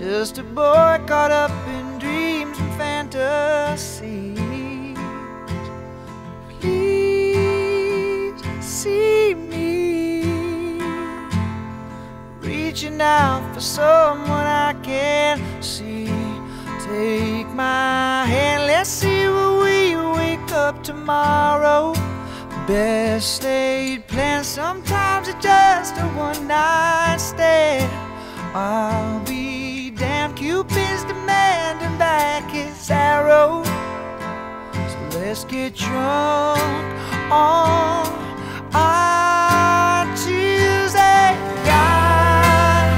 Just a boy caught up in dreams and fantasies. Please see me reaching out for someone I can see. Take my hand, let's see where we wake up tomorrow. Best laid plans, sometimes it's just a one night stand. I'll be let's get drunk on our Tuesday. God,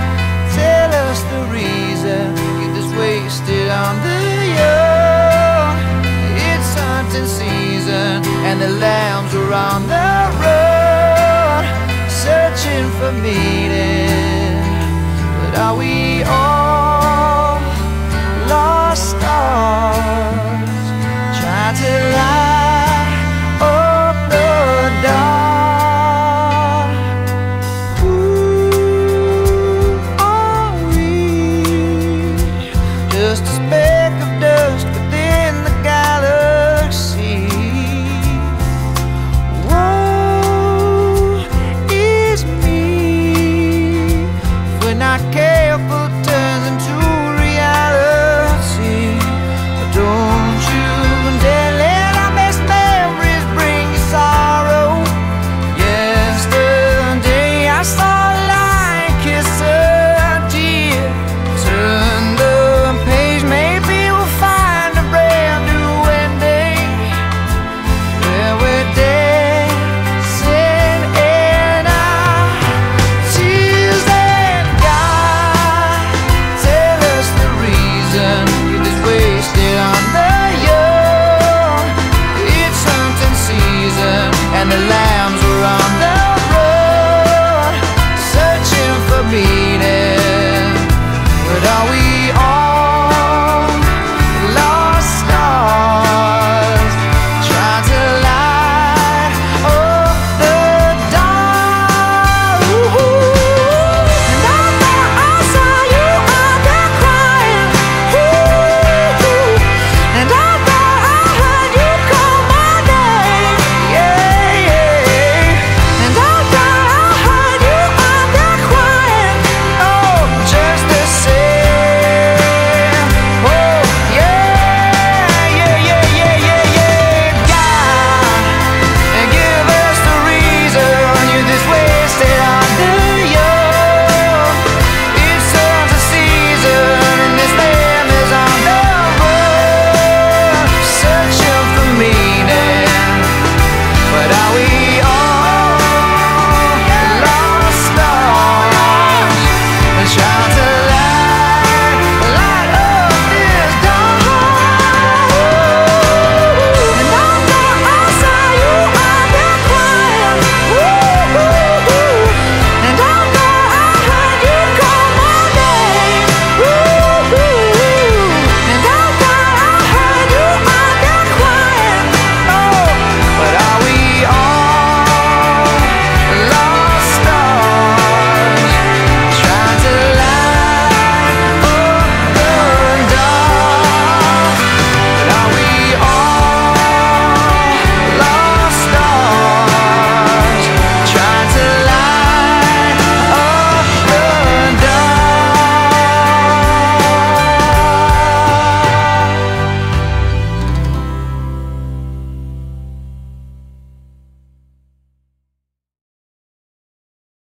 tell us the reason. Get this wasted on the young. It's hunting season, and the lambs are on the run, searching for meaning. Just